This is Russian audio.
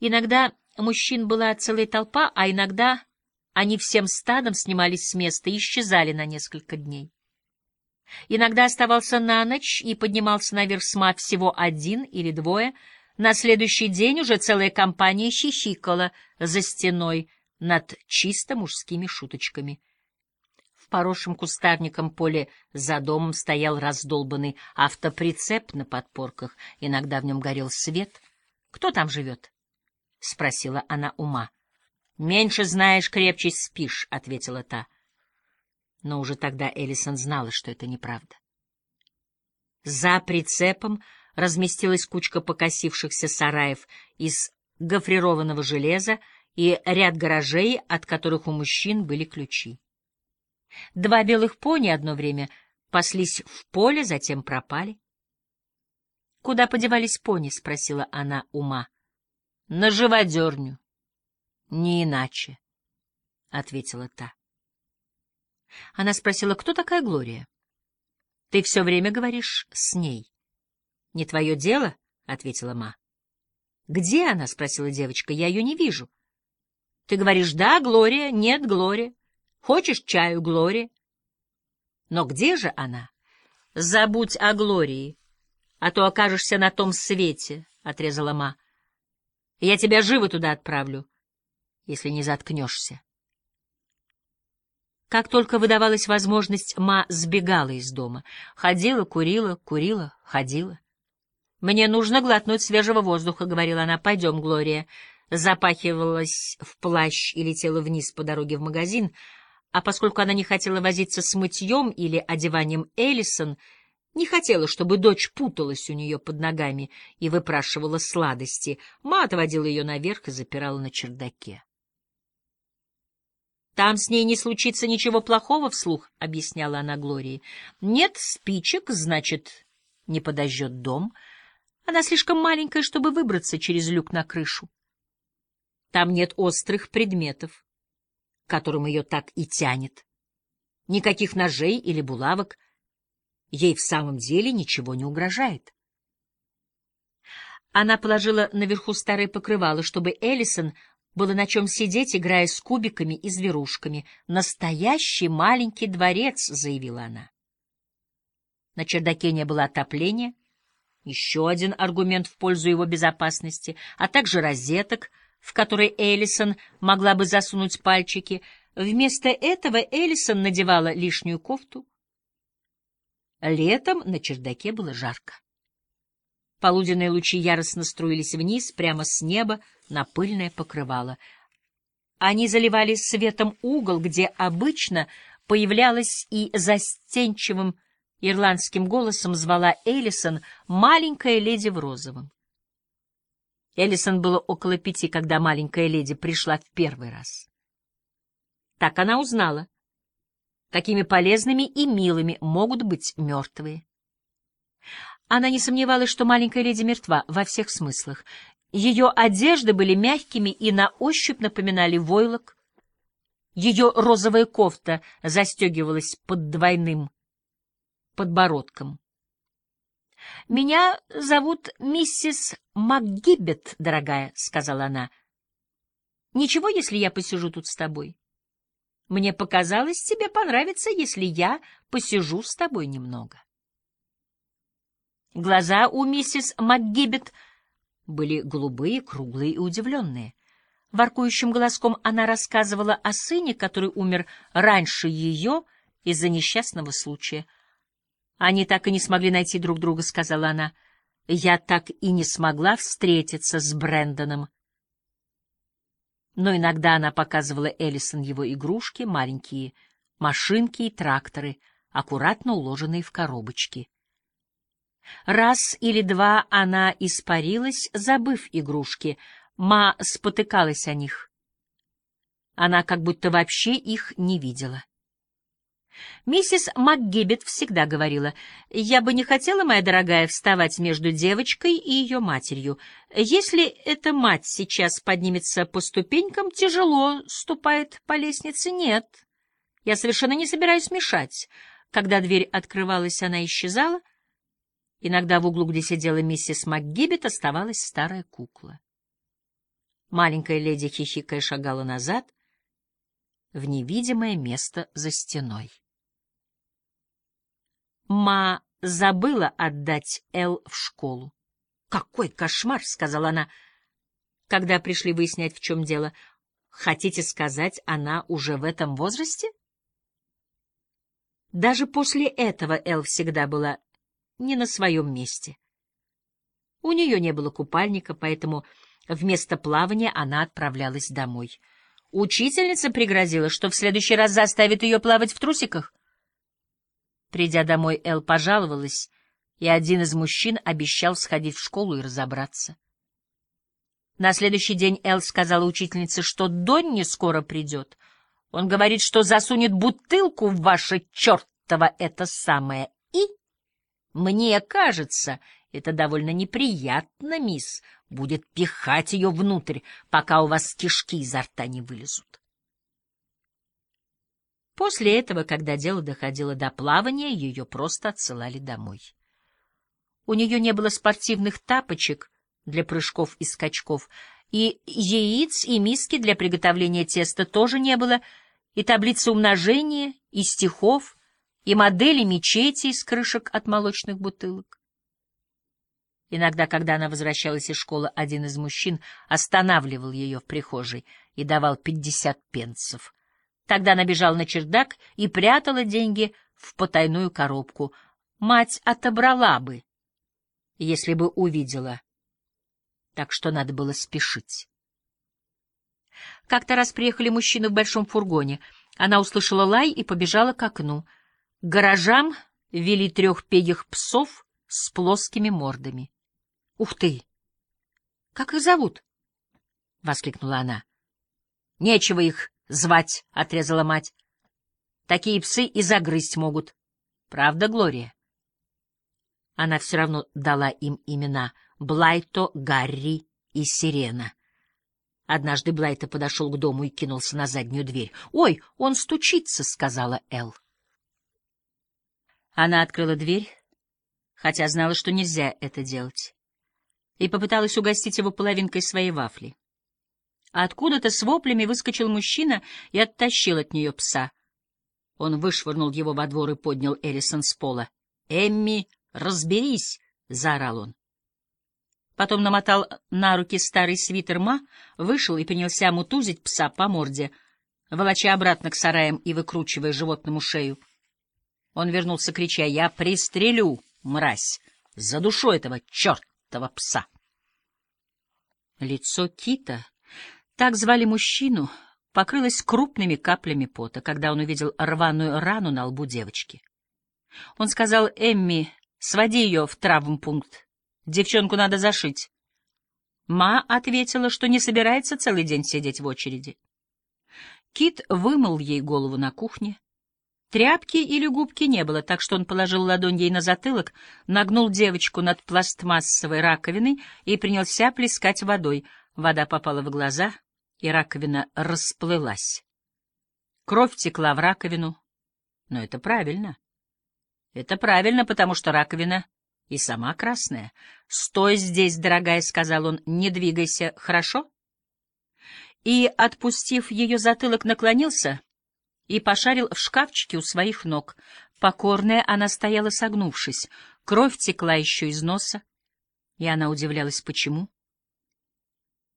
Иногда мужчин была целая толпа, а иногда они всем стадом снимались с места и исчезали на несколько дней. Иногда оставался на ночь и поднимался наверх с ма всего один или двое. На следующий день уже целая компания хихикала за стеной над чисто мужскими шуточками. В поросшем кустарником поле за домом стоял раздолбанный автоприцеп на подпорках. Иногда в нем горел свет. — Кто там живет? — спросила она ума. — Меньше знаешь, крепче спишь, — ответила та. Но уже тогда Эллисон знала, что это неправда. За прицепом разместилась кучка покосившихся сараев из гофрированного железа и ряд гаражей, от которых у мужчин были ключи. Два белых пони одно время паслись в поле, затем пропали. — Куда подевались пони? — спросила она ума. — На живодерню. — Не иначе, — ответила та. Она спросила, кто такая Глория? — Ты все время говоришь с ней. — Не твое дело, — ответила Ма. — Где она? — спросила девочка. — Я ее не вижу. — Ты говоришь, да, Глория, нет, Глория. Хочешь чаю, Глория? Но где же она? — Забудь о Глории, а то окажешься на том свете, — отрезала Ма. — Я тебя живо туда отправлю, если не заткнешься. Как только выдавалась возможность, Ма сбегала из дома. Ходила, курила, курила, ходила. «Мне нужно глотнуть свежего воздуха», — говорила она. «Пойдем, Глория». Запахивалась в плащ и летела вниз по дороге в магазин, а поскольку она не хотела возиться с мытьем или одеванием Эллисон, не хотела, чтобы дочь путалась у нее под ногами и выпрашивала сладости, Ма отводила ее наверх и запирала на чердаке. Там с ней не случится ничего плохого, — вслух объясняла она Глории. Нет спичек, значит, не подожжет дом. Она слишком маленькая, чтобы выбраться через люк на крышу. Там нет острых предметов, к которым ее так и тянет. Никаких ножей или булавок. Ей в самом деле ничего не угрожает. Она положила наверху старое покрывало, чтобы Эллисон было на чем сидеть, играя с кубиками и зверушками. «Настоящий маленький дворец», — заявила она. На чердаке не было отопления, еще один аргумент в пользу его безопасности, а также розеток, в которые Эллисон могла бы засунуть пальчики. Вместо этого Эллисон надевала лишнюю кофту. Летом на чердаке было жарко. Полуденные лучи яростно струились вниз, прямо с неба, на пыльное покрывало. Они заливали светом угол, где обычно появлялась и застенчивым ирландским голосом звала Эллисон маленькая леди в розовом. Эллисон было около пяти, когда маленькая леди пришла в первый раз. Так она узнала, какими полезными и милыми могут быть мертвые. Она не сомневалась, что маленькая леди мертва во всех смыслах. Ее одежды были мягкими и на ощупь напоминали войлок. Ее розовая кофта застегивалась под двойным подбородком. — Меня зовут миссис МакГиббет, дорогая, — сказала она. — Ничего, если я посижу тут с тобой? Мне показалось, тебе понравится, если я посижу с тобой немного. Глаза у миссис МакГиббет были голубые, круглые и удивленные. Воркующим голоском она рассказывала о сыне, который умер раньше ее из-за несчастного случая. «Они так и не смогли найти друг друга», — сказала она. «Я так и не смогла встретиться с Брэндоном». Но иногда она показывала Эллисон его игрушки, маленькие машинки и тракторы, аккуратно уложенные в коробочки. Раз или два она испарилась, забыв игрушки. Ма спотыкалась о них. Она как будто вообще их не видела. Миссис МакГиббет всегда говорила, «Я бы не хотела, моя дорогая, вставать между девочкой и ее матерью. Если эта мать сейчас поднимется по ступенькам, тяжело ступает по лестнице, нет. Я совершенно не собираюсь мешать». Когда дверь открывалась, она исчезала — Иногда в углу, где сидела миссис МакГиббет, оставалась старая кукла. Маленькая леди, хихикая, шагала назад в невидимое место за стеной. Ма забыла отдать Эл в школу. «Какой кошмар!» — сказала она, когда пришли выяснять, в чем дело. «Хотите сказать, она уже в этом возрасте?» Даже после этого Эл всегда была не на своем месте. У нее не было купальника, поэтому вместо плавания она отправлялась домой. Учительница пригрозила, что в следующий раз заставит ее плавать в трусиках. Придя домой, Эл пожаловалась, и один из мужчин обещал сходить в школу и разобраться. На следующий день Эл сказала учительнице, что Донни скоро придет. Он говорит, что засунет бутылку в ваше чертово это самое «и». Мне кажется, это довольно неприятно, мисс, будет пихать ее внутрь, пока у вас кишки изо рта не вылезут. После этого, когда дело доходило до плавания, ее просто отсылали домой. У нее не было спортивных тапочек для прыжков и скачков, и яиц, и миски для приготовления теста тоже не было, и таблицы умножения, и стихов, и модели мечети из крышек от молочных бутылок. Иногда, когда она возвращалась из школы, один из мужчин останавливал ее в прихожей и давал пятьдесят пенсов. Тогда она бежала на чердак и прятала деньги в потайную коробку. Мать отобрала бы, если бы увидела. Так что надо было спешить. Как-то раз приехали мужчины в большом фургоне. Она услышала лай и побежала к окну. К гаражам вели трех пегих псов с плоскими мордами. — Ух ты! Как их зовут? — воскликнула она. — Нечего их Звать, — отрезала мать. Такие псы и загрызть могут. Правда, Глория? Она все равно дала им имена Блайто, Гарри и Сирена. Однажды Блайто подошел к дому и кинулся на заднюю дверь. «Ой, он стучится», — сказала Эл. Она открыла дверь, хотя знала, что нельзя это делать, и попыталась угостить его половинкой своей вафли. Откуда-то с воплями выскочил мужчина и оттащил от нее пса. Он вышвырнул его во двор и поднял Элисон с пола. «Эмми, разберись!» — заорал он. Потом намотал на руки старый свитер Ма, вышел и принялся мутузить пса по морде, волоча обратно к сараям и выкручивая животному шею. Он вернулся, крича «Я пристрелю, мразь! За душу этого чертова пса!» Лицо Кита так звали мужчину, покрылась крупными каплями пота, когда он увидел рваную рану на лбу девочки. Он сказал Эмми, своди ее в травмпункт. Девчонку надо зашить. Ма ответила, что не собирается целый день сидеть в очереди. Кит вымыл ей голову на кухне. Тряпки или губки не было, так что он положил ладонь ей на затылок, нагнул девочку над пластмассовой раковиной и принялся плескать водой. Вода попала в глаза, и раковина расплылась. Кровь текла в раковину, но это правильно. Это правильно, потому что раковина и сама красная. «Стой здесь, дорогая», — сказал он, — «не двигайся, хорошо?» И, отпустив ее затылок, наклонился и пошарил в шкафчике у своих ног. Покорная она стояла согнувшись, кровь текла еще из носа, и она удивлялась, почему.